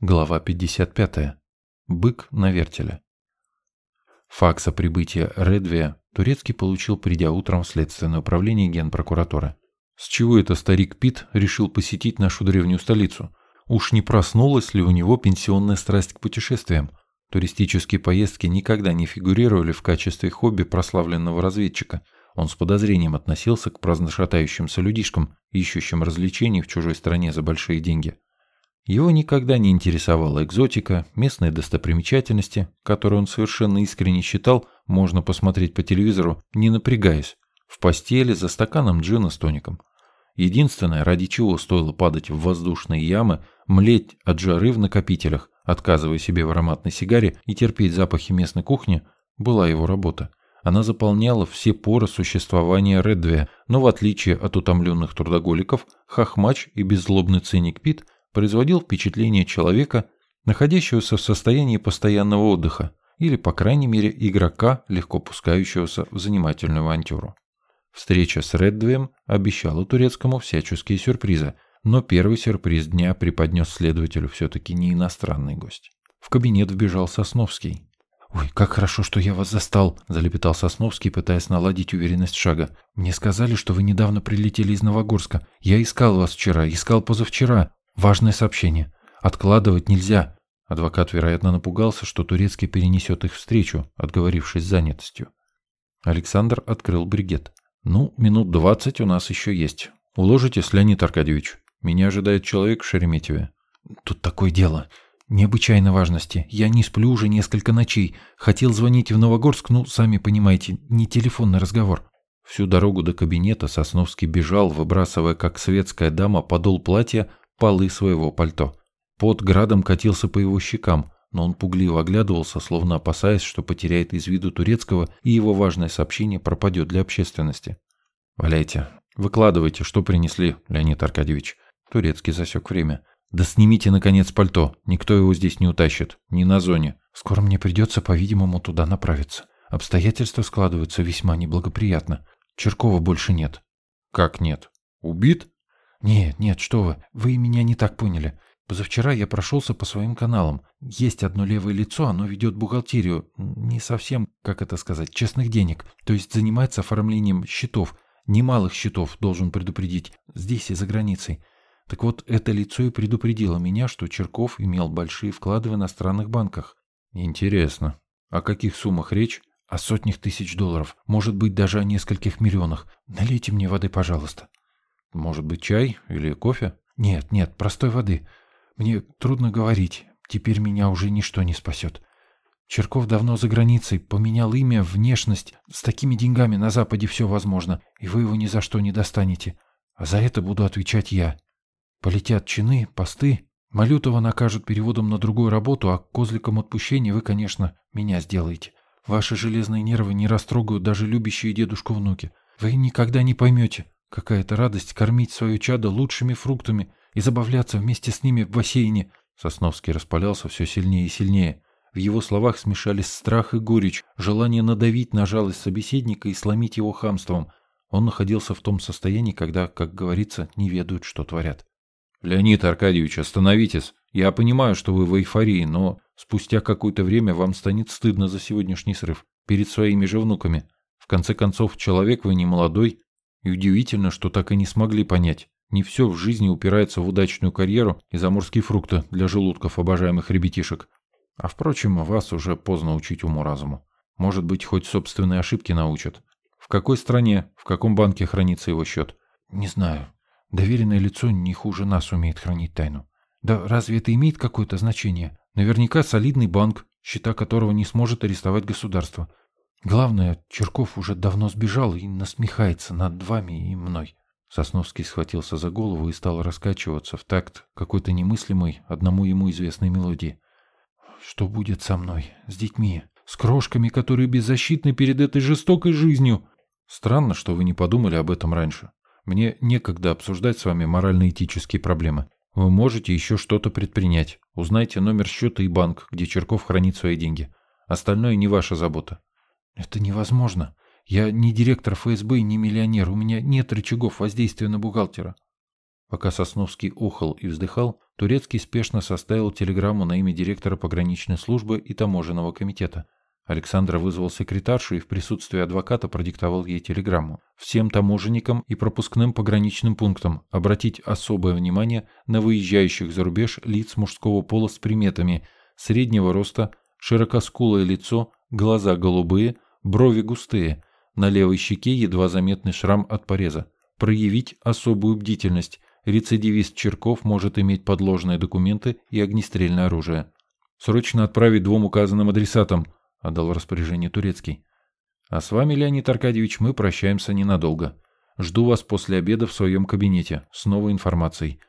Глава 55. Бык на вертеле. Факс о прибытии Редвия Турецкий получил, придя утром в Следственное управление Генпрокуратуры. С чего это старик Пит решил посетить нашу древнюю столицу? Уж не проснулась ли у него пенсионная страсть к путешествиям? Туристические поездки никогда не фигурировали в качестве хобби прославленного разведчика. Он с подозрением относился к праздно шатающимся людишкам, ищущим развлечений в чужой стране за большие деньги. Его никогда не интересовала экзотика, местные достопримечательности, которые он совершенно искренне считал, можно посмотреть по телевизору, не напрягаясь, в постели за стаканом джина с тоником. Единственное, ради чего стоило падать в воздушные ямы, млеть от жары в накопителях, отказывая себе в ароматной сигаре и терпеть запахи местной кухни, была его работа. Она заполняла все поры существования Редвия, но в отличие от утомленных трудоголиков, хохмач и беззлобный циник Пит – производил впечатление человека, находящегося в состоянии постоянного отдыха, или, по крайней мере, игрока, легко пускающегося в занимательную авантюру. Встреча с Реддвием обещала турецкому всяческие сюрпризы, но первый сюрприз дня преподнес следователю все-таки не иностранный гость. В кабинет вбежал Сосновский. «Ой, как хорошо, что я вас застал», – залепетал Сосновский, пытаясь наладить уверенность шага. «Мне сказали, что вы недавно прилетели из Новогорска. Я искал вас вчера, искал позавчера. Важное сообщение. Откладывать нельзя. Адвокат, вероятно, напугался, что Турецкий перенесет их встречу, отговорившись занятостью. Александр открыл бригет. «Ну, минут двадцать у нас еще есть. Уложитесь, Леонид Аркадьевич. Меня ожидает человек в Шереметьеве». «Тут такое дело. Необычайной важности. Я не сплю уже несколько ночей. Хотел звонить в Новогорск, ну, сами понимаете, не телефонный разговор». Всю дорогу до кабинета Сосновский бежал, выбрасывая, как светская дама, подол платья, полы своего пальто. Под градом катился по его щекам, но он пугливо оглядывался, словно опасаясь, что потеряет из виду турецкого и его важное сообщение пропадет для общественности. «Валяйте. Выкладывайте, что принесли, Леонид Аркадьевич». Турецкий засек время. «Да снимите, наконец, пальто. Никто его здесь не утащит. Не на зоне. Скоро мне придется, по-видимому, туда направиться. Обстоятельства складываются весьма неблагоприятно. Черкова больше нет». «Как нет? Убит?» «Нет, нет, что вы, вы меня не так поняли. Позавчера я прошелся по своим каналам. Есть одно левое лицо, оно ведет бухгалтерию, не совсем, как это сказать, честных денег. То есть занимается оформлением счетов, немалых счетов, должен предупредить, здесь и за границей. Так вот, это лицо и предупредило меня, что Черков имел большие вклады в иностранных банках. Интересно. О каких суммах речь? О сотнях тысяч долларов, может быть, даже о нескольких миллионах. Налейте мне воды, пожалуйста. Может быть, чай или кофе? Нет, нет, простой воды. Мне трудно говорить. Теперь меня уже ничто не спасет. Черков давно за границей, поменял имя, внешность. С такими деньгами на Западе все возможно, и вы его ни за что не достанете. А за это буду отвечать я. Полетят чины, посты. Малютова накажут переводом на другую работу, а козликом отпущения вы, конечно, меня сделаете. Ваши железные нервы не растрогают даже любящие дедушку внуки. Вы никогда не поймете, Какая-то радость кормить свое чадо лучшими фруктами и забавляться вместе с ними в бассейне. Сосновский распалялся все сильнее и сильнее. В его словах смешались страх и горечь, желание надавить на жалость собеседника и сломить его хамством. Он находился в том состоянии, когда, как говорится, не ведают, что творят. «Леонид Аркадьевич, остановитесь. Я понимаю, что вы в эйфории, но спустя какое-то время вам станет стыдно за сегодняшний срыв. Перед своими же внуками. В конце концов, человек вы не молодой, и удивительно, что так и не смогли понять. Не все в жизни упирается в удачную карьеру и заморские фрукты для желудков обожаемых ребятишек. А впрочем, вас уже поздно учить уму-разуму. Может быть, хоть собственные ошибки научат. В какой стране, в каком банке хранится его счет? Не знаю. Доверенное лицо не хуже нас умеет хранить тайну. Да разве это имеет какое-то значение? Наверняка солидный банк, счета которого не сможет арестовать государство. Главное, Черков уже давно сбежал и насмехается над вами и мной. Сосновский схватился за голову и стал раскачиваться в такт какой-то немыслимой, одному ему известной мелодии. Что будет со мной, с детьми, с крошками, которые беззащитны перед этой жестокой жизнью? Странно, что вы не подумали об этом раньше. Мне некогда обсуждать с вами морально-этические проблемы. Вы можете еще что-то предпринять. Узнайте номер счета и банк, где Черков хранит свои деньги. Остальное не ваша забота. Это невозможно. Я не директор ФСБ и не миллионер. У меня нет рычагов воздействия на бухгалтера. Пока Сосновский охал и вздыхал, Турецкий спешно составил телеграмму на имя директора пограничной службы и таможенного комитета. Александр вызвал секретаршу и в присутствии адвоката продиктовал ей телеграмму. Всем таможенникам и пропускным пограничным пунктам обратить особое внимание на выезжающих за рубеж лиц мужского пола с приметами среднего роста, широкоскулое лицо, глаза голубые, брови густые, на левой щеке едва заметный шрам от пореза. Проявить особую бдительность, рецидивист Черков может иметь подложные документы и огнестрельное оружие. «Срочно отправить двум указанным адресатам», — отдал распоряжение Турецкий. «А с вами, Леонид Аркадьевич, мы прощаемся ненадолго. Жду вас после обеда в своем кабинете с новой информацией.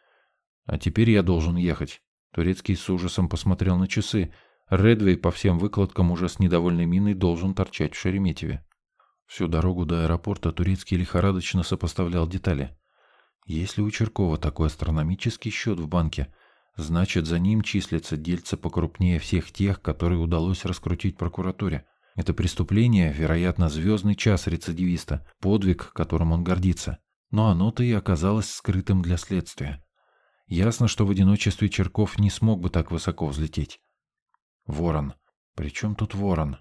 А теперь я должен ехать». Турецкий с ужасом посмотрел на часы. Редвей по всем выкладкам уже с недовольной миной должен торчать в Шереметьеве. Всю дорогу до аэропорта Турецкий лихорадочно сопоставлял детали. Если у Черкова такой астрономический счет в банке, значит за ним числятся дельца покрупнее всех тех, которые удалось раскрутить прокуратуре. Это преступление, вероятно, звездный час рецидивиста, подвиг, которым он гордится. Но оно-то и оказалось скрытым для следствия. Ясно, что в одиночестве Черков не смог бы так высоко взлететь. Ворон. Причем тут ворон?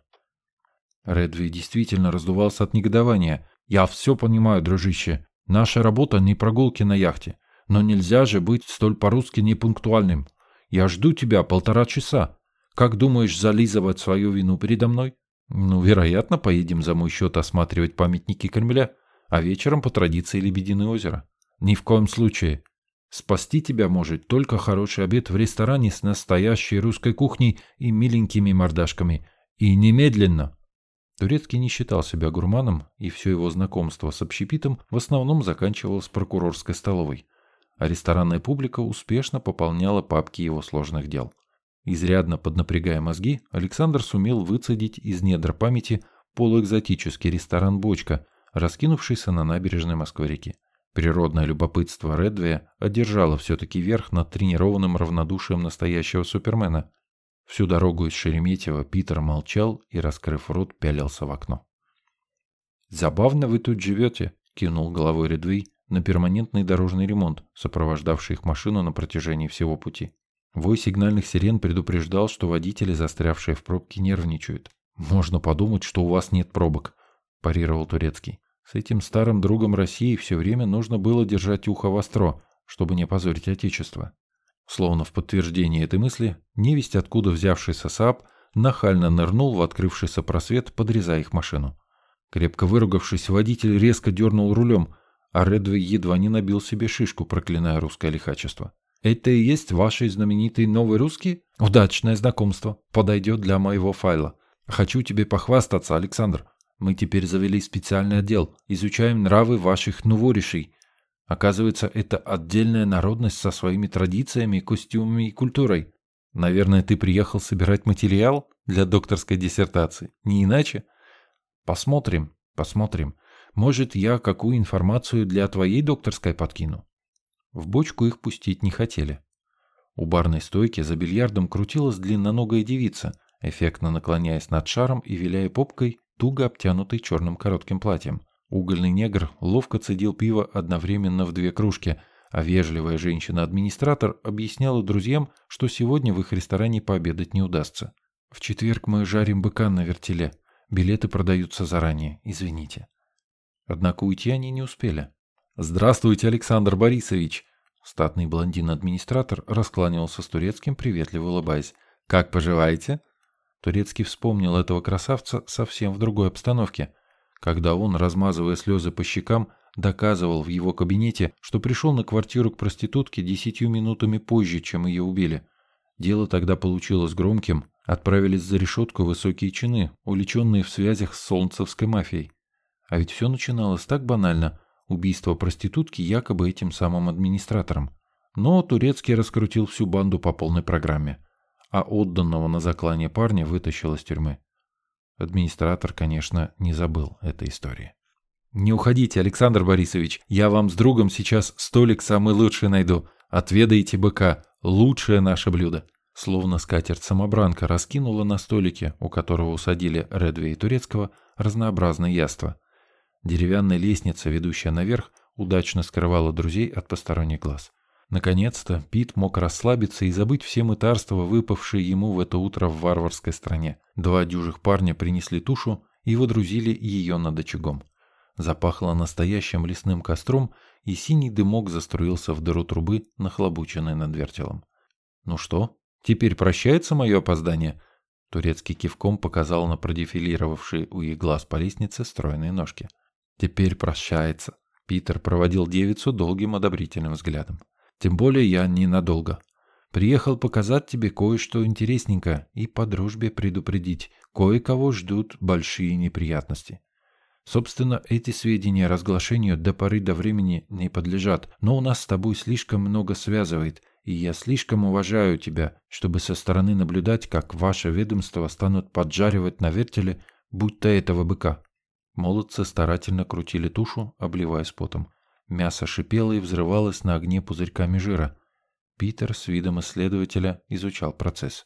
Редви действительно раздувался от негодования. «Я все понимаю, дружище. Наша работа не прогулки на яхте. Но нельзя же быть столь по-русски непунктуальным. Я жду тебя полтора часа. Как думаешь зализывать свою вину передо мной? Ну, вероятно, поедем за мой счет осматривать памятники Кремля, а вечером по традиции Лебединое озеро. Ни в коем случае. Спасти тебя может только хороший обед в ресторане с настоящей русской кухней и миленькими мордашками. И немедленно. Турецкий не считал себя гурманом, и все его знакомство с общепитом в основном заканчивалось прокурорской столовой, а ресторанная публика успешно пополняла папки его сложных дел. Изрядно поднапрягая мозги, Александр сумел выцедить из недр памяти полуэкзотический ресторан «Бочка», раскинувшийся на набережной Москвы-реки. Природное любопытство Редвея одержало все-таки верх над тренированным равнодушием настоящего супермена – Всю дорогу из Шереметьево Питер молчал и, раскрыв рот, пялился в окно. «Забавно вы тут живете», — кивнул головой Редвей на перманентный дорожный ремонт, сопровождавший их машину на протяжении всего пути. Вой сигнальных сирен предупреждал, что водители, застрявшие в пробке, нервничают. «Можно подумать, что у вас нет пробок», – парировал Турецкий. «С этим старым другом России все время нужно было держать ухо востро, чтобы не позорить Отечество. Словно в подтверждение этой мысли, невесть откуда взявшийся Сааб нахально нырнул в открывшийся просвет, подрезая их машину. Крепко выругавшись, водитель резко дернул рулем, а Редвей едва не набил себе шишку, проклиная русское лихачество. «Это и есть ваши знаменитые новые русские? Удачное знакомство. Подойдет для моего файла. Хочу тебе похвастаться, Александр. Мы теперь завели специальный отдел. Изучаем нравы ваших новоришей. Оказывается, это отдельная народность со своими традициями, костюмами и культурой. Наверное, ты приехал собирать материал для докторской диссертации. Не иначе? Посмотрим, посмотрим. Может, я какую информацию для твоей докторской подкину? В бочку их пустить не хотели. У барной стойки за бильярдом крутилась длинноногая девица, эффектно наклоняясь над шаром и виляя попкой, туго обтянутой черным коротким платьем. Угольный негр ловко цедил пиво одновременно в две кружки, а вежливая женщина-администратор объясняла друзьям, что сегодня в их ресторане пообедать не удастся. «В четверг мы жарим быка на вертеле. Билеты продаются заранее, извините». Однако уйти они не успели. «Здравствуйте, Александр Борисович!» Статный блондин-администратор раскланивался с турецким, приветливо улыбаясь. «Как поживаете?» Турецкий вспомнил этого красавца совсем в другой обстановке – когда он, размазывая слезы по щекам, доказывал в его кабинете, что пришел на квартиру к проститутке десятью минутами позже, чем ее убили. Дело тогда получилось громким, отправились за решетку высокие чины, увлеченные в связях с солнцевской мафией. А ведь все начиналось так банально – убийство проститутки якобы этим самым администратором. Но Турецкий раскрутил всю банду по полной программе, а отданного на заклание парня вытащил из тюрьмы. Администратор, конечно, не забыл этой истории. «Не уходите, Александр Борисович, я вам с другом сейчас столик самый лучший найду. Отведайте быка, лучшее наше блюдо». Словно скатерть-самобранка раскинула на столике, у которого усадили Редви и Турецкого, разнообразные яства. Деревянная лестница, ведущая наверх, удачно скрывала друзей от посторонних глаз. Наконец-то Пит мог расслабиться и забыть все мытарства, выпавшие ему в это утро в варварской стране. Два дюжих парня принесли тушу и водрузили ее над очагом. Запахло настоящим лесным костром, и синий дымок заструился в дыру трубы, нахлобученной над вертелом. «Ну что, теперь прощается мое опоздание?» Турецкий кивком показал на продефилировавшие у их глаз по лестнице стройные ножки. «Теперь прощается». Питер проводил девицу долгим одобрительным взглядом. «Тем более я ненадолго. Приехал показать тебе кое-что интересненькое и по дружбе предупредить. Кое-кого ждут большие неприятности. Собственно, эти сведения разглашению до поры до времени не подлежат, но у нас с тобой слишком много связывает, и я слишком уважаю тебя, чтобы со стороны наблюдать, как ваше ведомство станут поджаривать на вертеле, будто этого быка. Молодцы старательно крутили тушу, обливаясь потом. Мясо шипело и взрывалось на огне пузырьками жира. Питер с видом исследователя изучал процесс.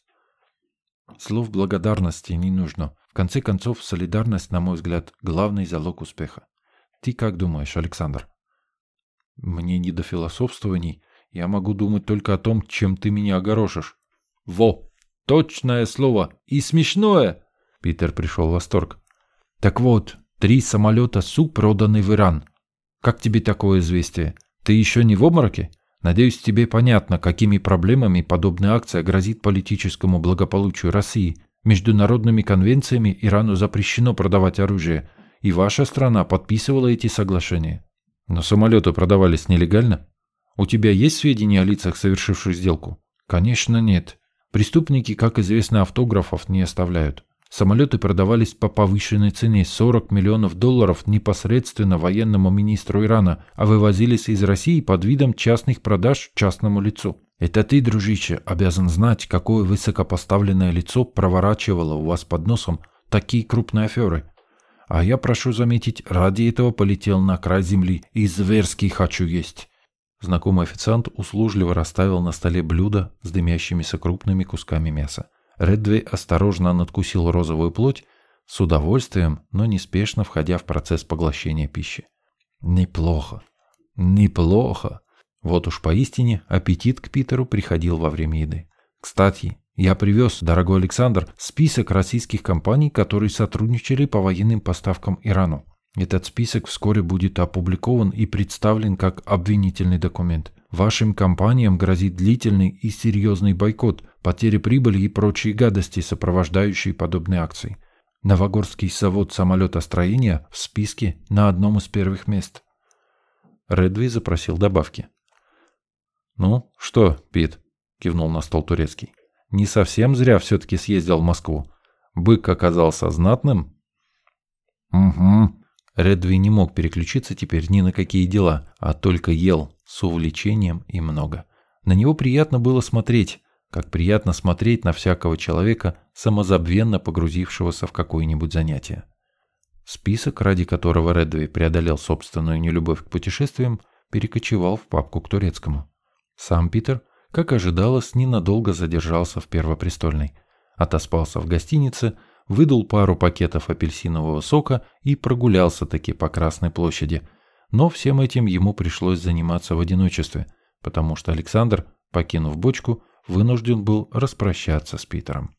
Слов благодарности не нужно. В конце концов, солидарность, на мой взгляд, главный залог успеха. Ты как думаешь, Александр? Мне не до философствований. Я могу думать только о том, чем ты меня огорошишь. Во! Точное слово! И смешное! Питер пришел в восторг. Так вот, три самолета Су проданы в Иран. Как тебе такое известие? Ты еще не в обмороке? Надеюсь, тебе понятно, какими проблемами подобная акция грозит политическому благополучию России. Международными конвенциями Ирану запрещено продавать оружие, и ваша страна подписывала эти соглашения. Но самолеты продавались нелегально? У тебя есть сведения о лицах, совершивших сделку? Конечно, нет. Преступники, как известно, автографов не оставляют. Самолеты продавались по повышенной цене 40 миллионов долларов непосредственно военному министру Ирана, а вывозились из России под видом частных продаж частному лицу. Это ты, дружище, обязан знать, какое высокопоставленное лицо проворачивало у вас под носом такие крупные аферы. А я, прошу заметить, ради этого полетел на край земли и зверски хочу есть. Знакомый официант услужливо расставил на столе блюдо с дымящимися крупными кусками мяса. Реддвей осторожно надкусил розовую плоть, с удовольствием, но неспешно входя в процесс поглощения пищи. Неплохо, неплохо. Вот уж поистине аппетит к Питеру приходил во время еды. Кстати, я привез, дорогой Александр, список российских компаний, которые сотрудничали по военным поставкам Ирану. Этот список вскоре будет опубликован и представлен как обвинительный документ. Вашим компаниям грозит длительный и серьезный бойкот, потери прибыли и прочие гадости, сопровождающие подобные акции. Новогорский завод самолетостроения в списке на одном из первых мест. Редви запросил добавки. «Ну, что, Пит?» – кивнул на стол турецкий. «Не совсем зря все-таки съездил в Москву. Бык оказался знатным?» «Угу». Редви не мог переключиться теперь ни на какие дела, а только ел, с увлечением и много. На него приятно было смотреть, как приятно смотреть на всякого человека, самозабвенно погрузившегося в какое-нибудь занятие. Список, ради которого Редви преодолел собственную нелюбовь к путешествиям, перекочевал в папку к турецкому. Сам Питер, как ожидалось, ненадолго задержался в Первопрестольной. Отоспался в гостинице, выдал пару пакетов апельсинового сока и прогулялся таки по Красной площади – но всем этим ему пришлось заниматься в одиночестве, потому что Александр, покинув бочку, вынужден был распрощаться с Питером.